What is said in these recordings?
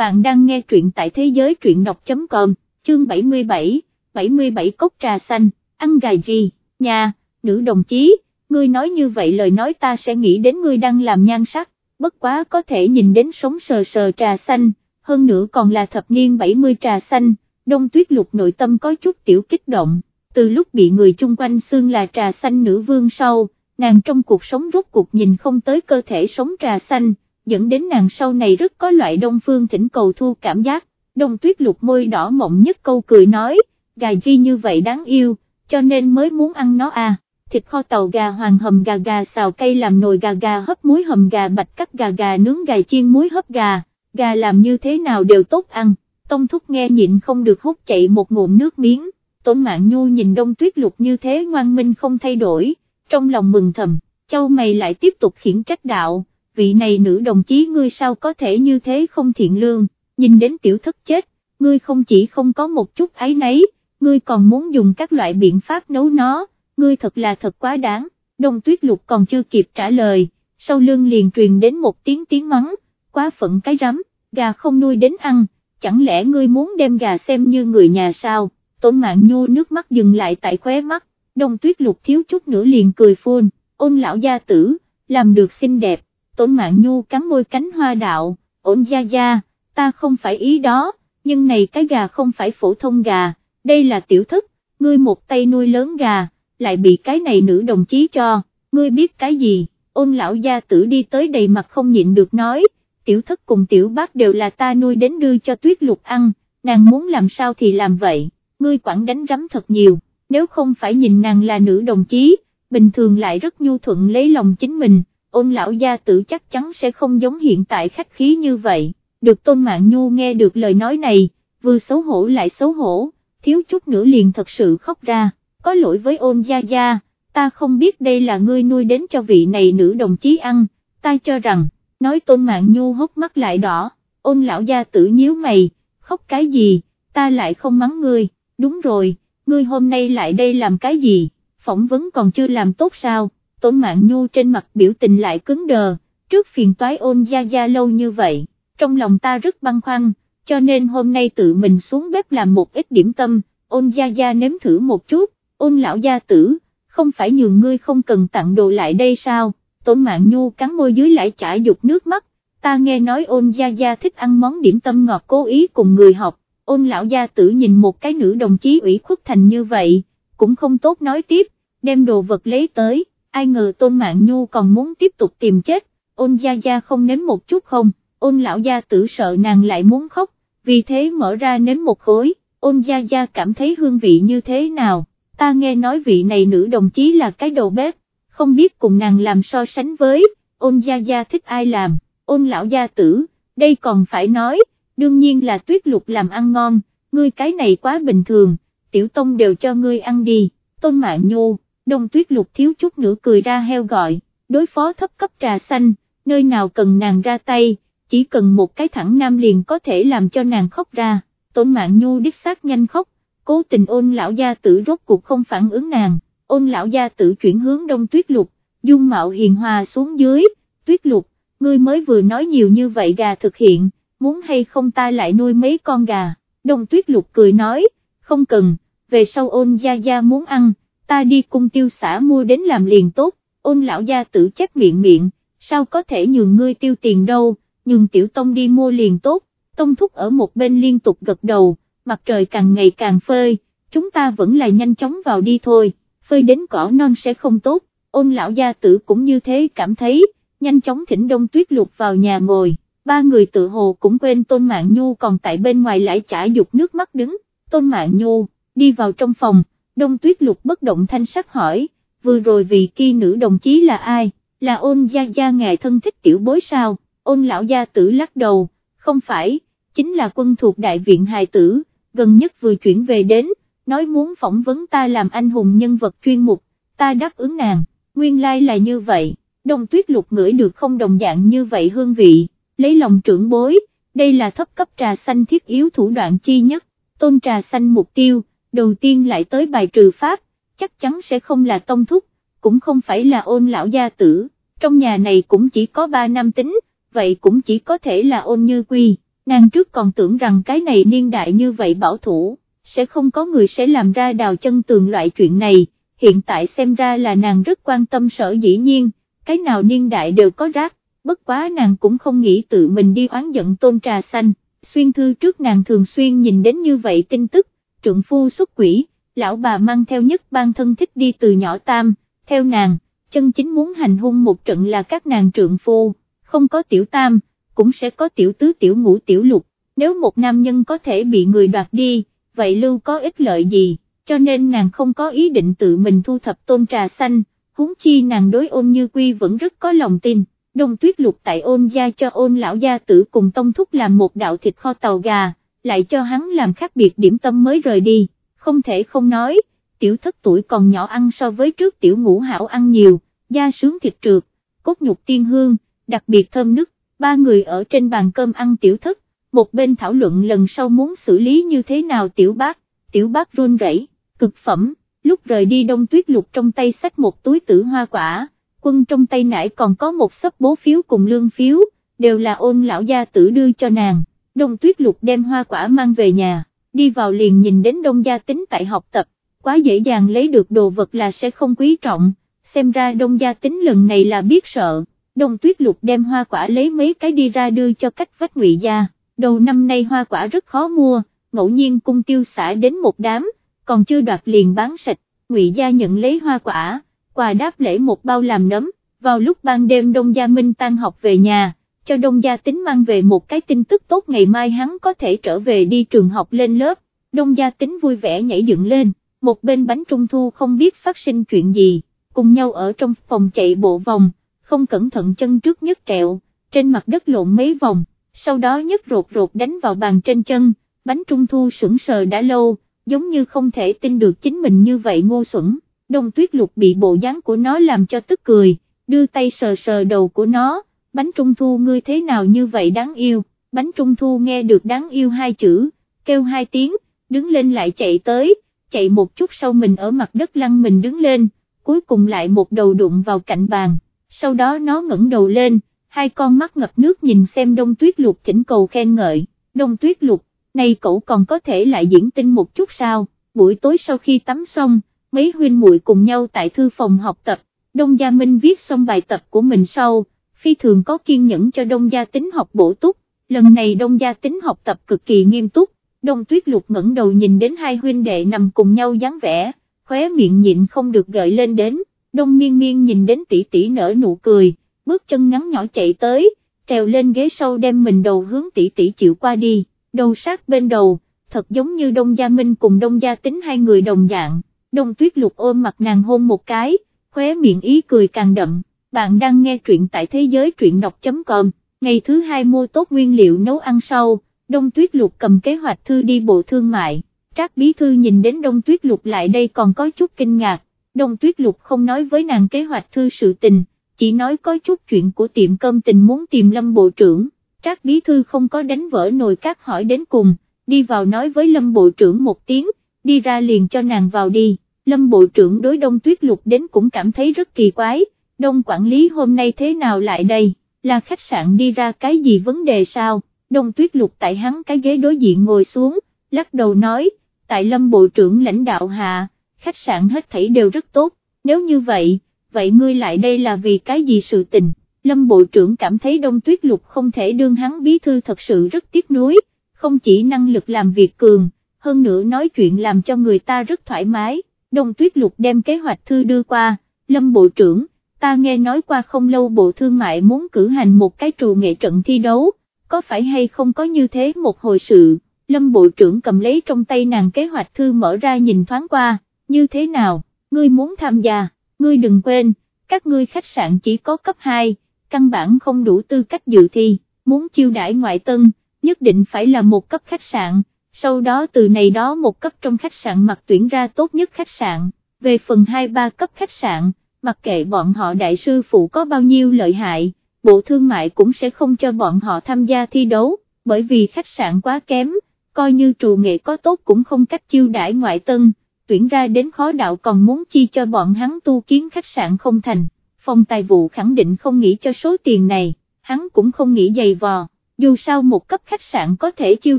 bạn đang nghe truyện tại thế giới truyện đọc.com, chương 77, 77 cốc trà xanh, ăn gà gì, nhà, nữ đồng chí, ngươi nói như vậy lời nói ta sẽ nghĩ đến ngươi đang làm nhan sắc, bất quá có thể nhìn đến sống sờ sờ trà xanh, hơn nữa còn là thập niên 70 trà xanh, đông tuyết lục nội tâm có chút tiểu kích động, từ lúc bị người chung quanh xương là trà xanh nữ vương sau, nàng trong cuộc sống rốt cuộc nhìn không tới cơ thể sống trà xanh, dẫn đến nàng sau này rất có loại đông phương thỉnh cầu thu cảm giác, đông tuyết lục môi đỏ mộng nhất câu cười nói, gà di như vậy đáng yêu, cho nên mới muốn ăn nó à, thịt kho tàu gà hoàng hầm gà gà xào cây làm nồi gà gà hấp muối hầm gà bạch cắt gà gà nướng gà chiên muối hấp gà, gà làm như thế nào đều tốt ăn, tông thúc nghe nhịn không được hút chạy một ngụm nước miếng, tổn mạng nhu nhìn đông tuyết lục như thế ngoan minh không thay đổi, trong lòng mừng thầm, châu mày lại tiếp tục khiển trách đạo vị này nữ đồng chí ngươi sao có thể như thế không thiện lương, nhìn đến tiểu thất chết, ngươi không chỉ không có một chút ấy nấy, ngươi còn muốn dùng các loại biện pháp nấu nó, ngươi thật là thật quá đáng, đông tuyết lục còn chưa kịp trả lời, sau lưng liền truyền đến một tiếng tiếng mắng, quá phận cái rắm, gà không nuôi đến ăn, chẳng lẽ ngươi muốn đem gà xem như người nhà sao, tổn mạng nhu nước mắt dừng lại tại khóe mắt, đông tuyết lục thiếu chút nữa liền cười phun, ôn lão gia tử, làm được xinh đẹp, tổn mạng nhu cắn môi cánh hoa đạo, ổn gia gia, ta không phải ý đó, nhưng này cái gà không phải phổ thông gà, đây là tiểu thức, ngươi một tay nuôi lớn gà, lại bị cái này nữ đồng chí cho, ngươi biết cái gì, ôn lão gia tử đi tới đầy mặt không nhịn được nói, tiểu thất cùng tiểu bác đều là ta nuôi đến đưa cho tuyết lục ăn, nàng muốn làm sao thì làm vậy, ngươi quản đánh rắm thật nhiều, nếu không phải nhìn nàng là nữ đồng chí, bình thường lại rất nhu thuận lấy lòng chính mình, ôn lão gia tử chắc chắn sẽ không giống hiện tại khách khí như vậy, được tôn mạng nhu nghe được lời nói này, vừa xấu hổ lại xấu hổ, thiếu chút nữa liền thật sự khóc ra, có lỗi với ôn gia gia, ta không biết đây là ngươi nuôi đến cho vị này nữ đồng chí ăn, ta cho rằng, nói tôn mạng nhu hốc mắt lại đỏ, ôn lão gia tử nhíu mày, khóc cái gì, ta lại không mắng ngươi, đúng rồi, ngươi hôm nay lại đây làm cái gì, phỏng vấn còn chưa làm tốt sao? Tổn mạng nhu trên mặt biểu tình lại cứng đờ, trước phiền toái ôn gia gia lâu như vậy, trong lòng ta rất băn khoăn, cho nên hôm nay tự mình xuống bếp làm một ít điểm tâm, ôn gia gia nếm thử một chút, ôn lão gia tử, không phải nhường ngươi không cần tặng đồ lại đây sao, tổn mạng nhu cắn môi dưới lại chả dục nước mắt, ta nghe nói ôn gia gia thích ăn món điểm tâm ngọt cố ý cùng người học, ôn lão gia tử nhìn một cái nữ đồng chí ủy khuất thành như vậy, cũng không tốt nói tiếp, đem đồ vật lấy tới, ai ngờ tôn mạng nhu còn muốn tiếp tục tìm chết, ôn gia gia không nếm một chút không, ôn lão gia tử sợ nàng lại muốn khóc, vì thế mở ra nếm một khối, ôn gia gia cảm thấy hương vị như thế nào, ta nghe nói vị này nữ đồng chí là cái đầu bếp, không biết cùng nàng làm so sánh với, ôn gia gia thích ai làm, ôn lão gia tử, đây còn phải nói, đương nhiên là tuyết lục làm ăn ngon, ngươi cái này quá bình thường, tiểu tông đều cho ngươi ăn đi, tôn mạng nhô đông tuyết lục thiếu chút nữa cười ra heo gọi, đối phó thấp cấp trà xanh, nơi nào cần nàng ra tay, chỉ cần một cái thẳng nam liền có thể làm cho nàng khóc ra, tổn mạng nhu đích xác nhanh khóc, cố tình ôn lão gia tử rốt cuộc không phản ứng nàng, ôn lão gia tử chuyển hướng đông tuyết lục, dung mạo hiền hòa xuống dưới, tuyết lục, ngươi mới vừa nói nhiều như vậy gà thực hiện, muốn hay không ta lại nuôi mấy con gà, đông tuyết lục cười nói, không cần, về sau ôn gia gia muốn ăn, ta đi cung tiêu xã mua đến làm liền tốt, ôn lão gia tử chép miệng miệng, sao có thể nhường ngươi tiêu tiền đâu, nhường tiểu tông đi mua liền tốt, tông thúc ở một bên liên tục gật đầu, mặt trời càng ngày càng phơi, chúng ta vẫn là nhanh chóng vào đi thôi, phơi đến cỏ non sẽ không tốt, ôn lão gia tử cũng như thế cảm thấy, nhanh chóng thỉnh đông tuyết lục vào nhà ngồi, ba người tự hồ cũng quên tôn mạng nhu còn tại bên ngoài lại chả dục nước mắt đứng, tôn mạng nhu, đi vào trong phòng, đông tuyết lục bất động thanh sắc hỏi, vừa rồi vì kia nữ đồng chí là ai, là ôn gia gia ngài thân thích tiểu bối sao, ôn lão gia tử lắc đầu, không phải, chính là quân thuộc đại viện hài tử, gần nhất vừa chuyển về đến, nói muốn phỏng vấn ta làm anh hùng nhân vật chuyên mục, ta đáp ứng nàng, nguyên lai like là như vậy, đông tuyết lục ngửi được không đồng dạng như vậy hương vị, lấy lòng trưởng bối, đây là thấp cấp trà xanh thiết yếu thủ đoạn chi nhất, tôn trà xanh mục tiêu đầu tiên lại tới bài trừ pháp, chắc chắn sẽ không là tông thúc, cũng không phải là ôn lão gia tử, trong nhà này cũng chỉ có ba nam tính, vậy cũng chỉ có thể là ôn như quy, nàng trước còn tưởng rằng cái này niên đại như vậy bảo thủ, sẽ không có người sẽ làm ra đào chân tường loại chuyện này, hiện tại xem ra là nàng rất quan tâm sở dĩ nhiên, cái nào niên đại đều có rác, bất quá nàng cũng không nghĩ tự mình đi oán giận tôn trà xanh, xuyên thư trước nàng thường xuyên nhìn đến như vậy tin tức, trượng phu xuất quỷ, lão bà mang theo nhất ban thân thích đi từ nhỏ tam, theo nàng, chân chính muốn hành hung một trận là các nàng trượng phu, không có tiểu tam, cũng sẽ có tiểu tứ tiểu ngũ tiểu lục, nếu một nam nhân có thể bị người đoạt đi, vậy lưu có ích lợi gì, cho nên nàng không có ý định tự mình thu thập tôn trà xanh, huống chi nàng đối ôn như quy vẫn rất có lòng tin. Đông tuyết lục tại ôn gia cho ôn lão gia tử cùng tông thúc làm một đạo thịt kho tàu gà, lại cho hắn làm khác biệt điểm tâm mới rời đi, không thể không nói, tiểu thất tuổi còn nhỏ ăn so với trước tiểu ngũ hảo ăn nhiều, da sướng thịt trượt, cốt nhục tiên hương, đặc biệt thơm nức, ba người ở trên bàn cơm ăn tiểu thất, một bên thảo luận lần sau muốn xử lý như thế nào tiểu bác, tiểu bác run rẩy, cực phẩm, lúc rời đi đông tuyết lục trong tay xách một túi tử hoa quả, quân trong tay nãy còn có một sấp bố phiếu cùng lương phiếu, đều là ôn lão gia tử đưa cho nàng, đông tuyết lục đem hoa quả mang về nhà, đi vào liền nhìn đến đông gia tính tại học tập, quá dễ dàng lấy được đồ vật là sẽ không quý trọng, xem ra đông gia tính lần này là biết sợ, đông tuyết lục đem hoa quả lấy mấy cái đi ra đưa cho cách vách ngụy gia, đầu năm nay hoa quả rất khó mua, ngẫu nhiên cung tiêu xả đến một đám, còn chưa đoạt liền bán sạch, ngụy gia nhận lấy hoa quả, quà đáp lễ một bao làm nấm, vào lúc ban đêm đông gia minh tan học về nhà, cho đông gia tính mang về một cái tin tức tốt ngày mai hắn có thể trở về đi trường học lên lớp, đông gia tính vui vẻ nhảy dựng lên, một bên bánh trung thu không biết phát sinh chuyện gì, cùng nhau ở trong phòng chạy bộ vòng, không cẩn thận chân trước nhất trẹo, trên mặt đất lộn mấy vòng, sau đó nhất rột rột đánh vào bàn trên chân, bánh trung thu sững sờ đã lâu, giống như không thể tin được chính mình như vậy ngô xuẩn, đông tuyết lục bị bộ dáng của nó làm cho tức cười, đưa tay sờ sờ đầu của nó, bánh trung thu ngươi thế nào như vậy đáng yêu, bánh trung thu nghe được đáng yêu hai chữ, kêu hai tiếng, đứng lên lại chạy tới, chạy một chút sau mình ở mặt đất lăn mình đứng lên, cuối cùng lại một đầu đụng vào cạnh bàn, sau đó nó ngẩng đầu lên, hai con mắt ngập nước nhìn xem đông tuyết lục thỉnh cầu khen ngợi, đông tuyết lục, này cậu còn có thể lại diễn tinh một chút sao, buổi tối sau khi tắm xong, mấy huynh muội cùng nhau tại thư phòng học tập, Đông Gia Minh viết xong bài tập của mình sau, phi thường có kiên nhẫn cho Đông Gia tính học bổ túc, lần này Đông Gia tính học tập cực kỳ nghiêm túc, Đông Tuyết Lục ngẩng đầu nhìn đến hai huynh đệ nằm cùng nhau dáng vẻ, khóe miệng nhịn không được gợi lên đến, Đông Miên Miên nhìn đến tỷ tỷ nở nụ cười, bước chân ngắn nhỏ chạy tới, trèo lên ghế sau đem mình đầu hướng tỷ tỷ chịu qua đi, đầu sát bên đầu, thật giống như Đông Gia Minh cùng Đông Gia Tính hai người đồng dạng, Đông Tuyết Lục ôm mặt nàng hôn một cái, khóe miệng ý cười càng đậm, bạn đang nghe truyện tại thế giới truyện đọc.com, ngày thứ hai mua tốt nguyên liệu nấu ăn sau, Đông Tuyết Lục cầm kế hoạch thư đi bộ thương mại, Trác Bí Thư nhìn đến Đông Tuyết Lục lại đây còn có chút kinh ngạc, Đông Tuyết Lục không nói với nàng kế hoạch thư sự tình, chỉ nói có chút chuyện của tiệm cơm tình muốn tìm Lâm Bộ trưởng, Trác Bí Thư không có đánh vỡ nồi cát hỏi đến cùng, đi vào nói với Lâm Bộ trưởng một tiếng, đi ra liền cho nàng vào đi, Lâm Bộ trưởng đối Đông Tuyết Lục đến cũng cảm thấy rất kỳ quái, Đông quản lý hôm nay thế nào lại đây, là khách sạn đi ra cái gì vấn đề sao, Đông Tuyết Lục tại hắn cái ghế đối diện ngồi xuống, lắc đầu nói, tại Lâm Bộ trưởng lãnh đạo hạ, khách sạn hết thảy đều rất tốt, nếu như vậy, vậy ngươi lại đây là vì cái gì sự tình, Lâm Bộ trưởng cảm thấy Đông Tuyết Lục không thể đương hắn bí thư thật sự rất tiếc nuối, không chỉ năng lực làm việc cường, hơn nữa nói chuyện làm cho người ta rất thoải mái, Đông Tuyết Lục đem kế hoạch thư đưa qua, Lâm Bộ trưởng, ta nghe nói qua không lâu Bộ Thương mại muốn cử hành một cái trù nghệ trận thi đấu, có phải hay không có như thế một hồi sự, Lâm Bộ trưởng cầm lấy trong tay nàng kế hoạch thư mở ra nhìn thoáng qua, như thế nào, ngươi muốn tham gia, ngươi đừng quên, các ngươi khách sạn chỉ có cấp 2, căn bản không đủ tư cách dự thi, muốn chiêu đãi ngoại tân, nhất định phải là một cấp khách sạn, sau đó từ này đó một cấp trong khách sạn mặc tuyển ra tốt nhất khách sạn, về phần 2-3 cấp khách sạn, mặc kệ bọn họ đại sư phụ có bao nhiêu lợi hại, bộ thương mại cũng sẽ không cho bọn họ tham gia thi đấu, bởi vì khách sạn quá kém, coi như trù nghệ có tốt cũng không cách chiêu đãi ngoại tân, tuyển ra đến khó đạo còn muốn chi cho bọn hắn tu kiến khách sạn không thành, phòng tài vụ khẳng định không nghĩ cho số tiền này, hắn cũng không nghĩ dày vò dù sao một cấp khách sạn có thể chiêu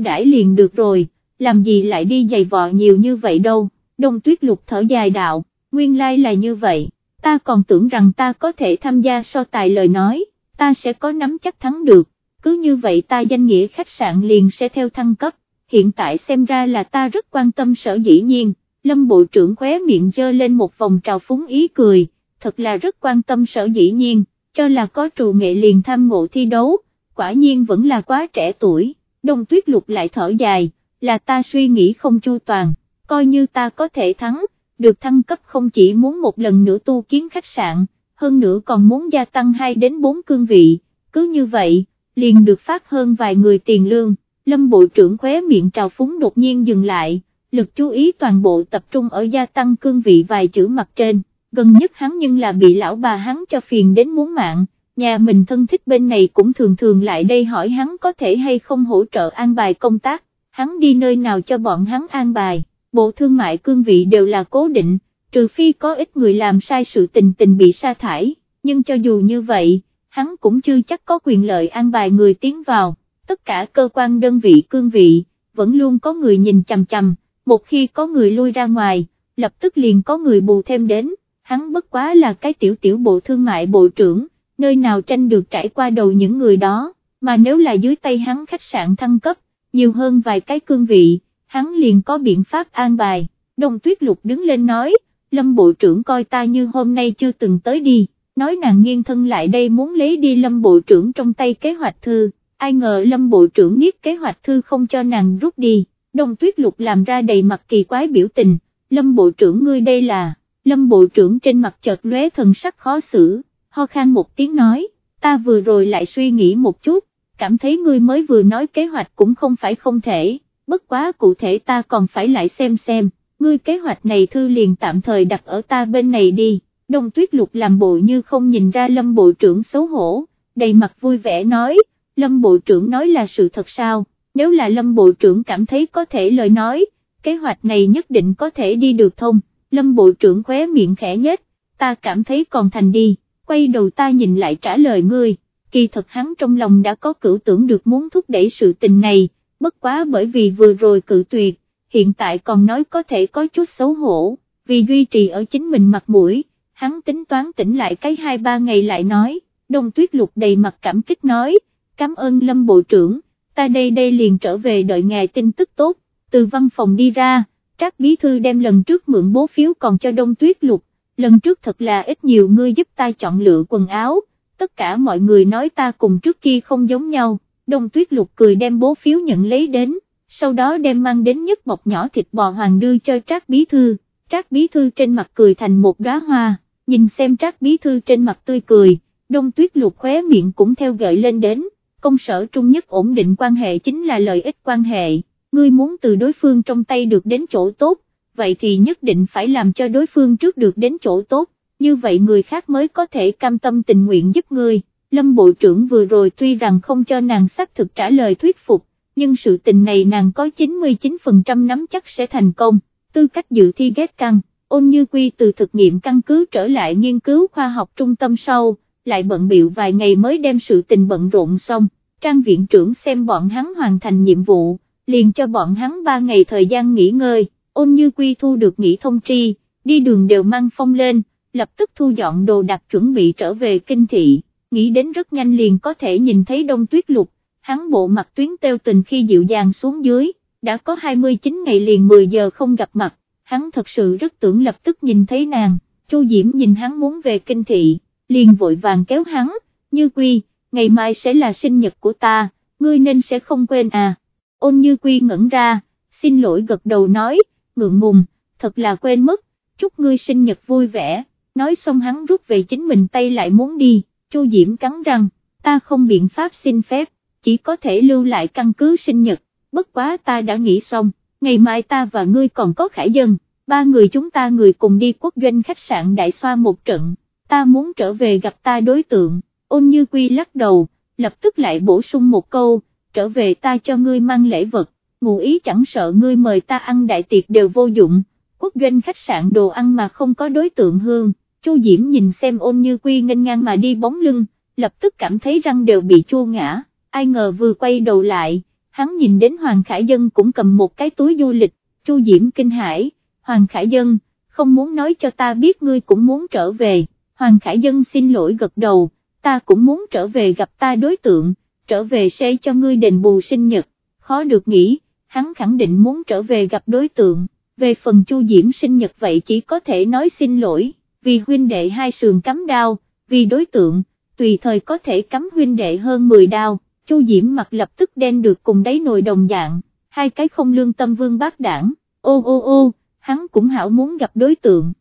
đãi liền được rồi, làm gì lại đi giày vò nhiều như vậy đâu, đông tuyết lục thở dài đạo, nguyên lai là như vậy, ta còn tưởng rằng ta có thể tham gia so tài lời nói, ta sẽ có nắm chắc thắng được, cứ như vậy ta danh nghĩa khách sạn liền sẽ theo thăng cấp, hiện tại xem ra là ta rất quan tâm sở dĩ nhiên, lâm bộ trưởng khóe miệng dơ lên một vòng trào phúng ý cười, thật là rất quan tâm sở dĩ nhiên, cho là có trù nghệ liền tham ngộ thi đấu, quả nhiên vẫn là quá trẻ tuổi, đông tuyết lục lại thở dài, là ta suy nghĩ không chu toàn, coi như ta có thể thắng, được thăng cấp không chỉ muốn một lần nữa tu kiến khách sạn, hơn nữa còn muốn gia tăng 2 đến 4 cương vị, cứ như vậy, liền được phát hơn vài người tiền lương, lâm bộ trưởng khóe miệng trào phúng đột nhiên dừng lại, lực chú ý toàn bộ tập trung ở gia tăng cương vị vài chữ mặt trên, gần nhất hắn nhưng là bị lão bà hắn cho phiền đến muốn mạng, nhà mình thân thích bên này cũng thường thường lại đây hỏi hắn có thể hay không hỗ trợ an bài công tác, hắn đi nơi nào cho bọn hắn an bài, bộ thương mại cương vị đều là cố định, trừ phi có ít người làm sai sự tình tình bị sa thải, nhưng cho dù như vậy, hắn cũng chưa chắc có quyền lợi an bài người tiến vào, tất cả cơ quan đơn vị cương vị, vẫn luôn có người nhìn chằm chằm, một khi có người lui ra ngoài, lập tức liền có người bù thêm đến, hắn bất quá là cái tiểu tiểu bộ thương mại bộ trưởng, nơi nào tranh được trải qua đầu những người đó, mà nếu là dưới tay hắn khách sạn thăng cấp, nhiều hơn vài cái cương vị, hắn liền có biện pháp an bài, đồng tuyết lục đứng lên nói, lâm bộ trưởng coi ta như hôm nay chưa từng tới đi, nói nàng nghiêng thân lại đây muốn lấy đi lâm bộ trưởng trong tay kế hoạch thư, ai ngờ lâm bộ trưởng niết kế hoạch thư không cho nàng rút đi, đồng tuyết lục làm ra đầy mặt kỳ quái biểu tình, lâm bộ trưởng ngươi đây là, lâm bộ trưởng trên mặt chợt lóe thần sắc khó xử, ho khan một tiếng nói, ta vừa rồi lại suy nghĩ một chút, cảm thấy ngươi mới vừa nói kế hoạch cũng không phải không thể, bất quá cụ thể ta còn phải lại xem xem, ngươi kế hoạch này thư liền tạm thời đặt ở ta bên này đi, đông tuyết lục làm bộ như không nhìn ra lâm bộ trưởng xấu hổ, đầy mặt vui vẻ nói, lâm bộ trưởng nói là sự thật sao, nếu là lâm bộ trưởng cảm thấy có thể lời nói, kế hoạch này nhất định có thể đi được thông, lâm bộ trưởng khóe miệng khẽ nhếch, ta cảm thấy còn thành đi, quay đầu ta nhìn lại trả lời ngươi, kỳ thật hắn trong lòng đã có cử tưởng được muốn thúc đẩy sự tình này, bất quá bởi vì vừa rồi cự tuyệt, hiện tại còn nói có thể có chút xấu hổ, vì duy trì ở chính mình mặt mũi, hắn tính toán tỉnh lại cái hai ba ngày lại nói, đông tuyết lục đầy mặt cảm kích nói, cảm ơn lâm bộ trưởng, ta đây đây liền trở về đợi ngài tin tức tốt, từ văn phòng đi ra, trác bí thư đem lần trước mượn bố phiếu còn cho đông tuyết lục, lần trước thật là ít nhiều ngươi giúp ta chọn lựa quần áo, tất cả mọi người nói ta cùng trước kia không giống nhau, đông tuyết lục cười đem bố phiếu nhận lấy đến, sau đó đem mang đến nhất bọc nhỏ thịt bò hoàng đưa cho trác bí thư, trác bí thư trên mặt cười thành một đóa hoa, nhìn xem trác bí thư trên mặt tươi cười, đông tuyết lục khóe miệng cũng theo gợi lên đến, công sở trung nhất ổn định quan hệ chính là lợi ích quan hệ, ngươi muốn từ đối phương trong tay được đến chỗ tốt, vậy thì nhất định phải làm cho đối phương trước được đến chỗ tốt, như vậy người khác mới có thể cam tâm tình nguyện giúp ngươi. Lâm Bộ trưởng vừa rồi tuy rằng không cho nàng xác thực trả lời thuyết phục, nhưng sự tình này nàng có 99% nắm chắc sẽ thành công, tư cách dự thi ghét căng, ôn như quy từ thực nghiệm căn cứ trở lại nghiên cứu khoa học trung tâm sau, lại bận biệu vài ngày mới đem sự tình bận rộn xong, trang viện trưởng xem bọn hắn hoàn thành nhiệm vụ, liền cho bọn hắn 3 ngày thời gian nghỉ ngơi, ôn như quy thu được nghỉ thông tri, đi đường đều mang phong lên, lập tức thu dọn đồ đặt chuẩn bị trở về kinh thị, nghĩ đến rất nhanh liền có thể nhìn thấy đông tuyết lục, hắn bộ mặt tuyến teo tình khi dịu dàng xuống dưới, đã có 29 ngày liền 10 giờ không gặp mặt, hắn thật sự rất tưởng lập tức nhìn thấy nàng, Chu Diễm nhìn hắn muốn về kinh thị, liền vội vàng kéo hắn, như quy, ngày mai sẽ là sinh nhật của ta, ngươi nên sẽ không quên à, ôn như quy ngẩn ra, xin lỗi gật đầu nói, ngượng ngùng, thật là quên mất, chúc ngươi sinh nhật vui vẻ, nói xong hắn rút về chính mình tay lại muốn đi, Chu Diễm cắn răng, ta không biện pháp xin phép, chỉ có thể lưu lại căn cứ sinh nhật, bất quá ta đã nghĩ xong, ngày mai ta và ngươi còn có khải dân, ba người chúng ta người cùng đi quốc doanh khách sạn đại xoa một trận, ta muốn trở về gặp ta đối tượng, ôn như quy lắc đầu, lập tức lại bổ sung một câu, trở về ta cho ngươi mang lễ vật, ngụ ý chẳng sợ ngươi mời ta ăn đại tiệc đều vô dụng, quốc doanh khách sạn đồ ăn mà không có đối tượng hương, Chu Diễm nhìn xem ôn như quy nghênh ngang mà đi bóng lưng, lập tức cảm thấy răng đều bị chua ngã, ai ngờ vừa quay đầu lại, hắn nhìn đến Hoàng Khải Dân cũng cầm một cái túi du lịch, Chu Diễm kinh hãi, Hoàng Khải Dân, không muốn nói cho ta biết ngươi cũng muốn trở về, Hoàng Khải Dân xin lỗi gật đầu, ta cũng muốn trở về gặp ta đối tượng, trở về sẽ cho ngươi đền bù sinh nhật, khó được nghĩ, hắn khẳng định muốn trở về gặp đối tượng, về phần Chu Diễm sinh nhật vậy chỉ có thể nói xin lỗi, vì huynh đệ hai sườn cắm đao, vì đối tượng, tùy thời có thể cắm huynh đệ hơn 10 đao, Chu Diễm mặt lập tức đen được cùng đáy nồi đồng dạng, hai cái không lương tâm vương bác đảng, ô ô ô, hắn cũng hảo muốn gặp đối tượng,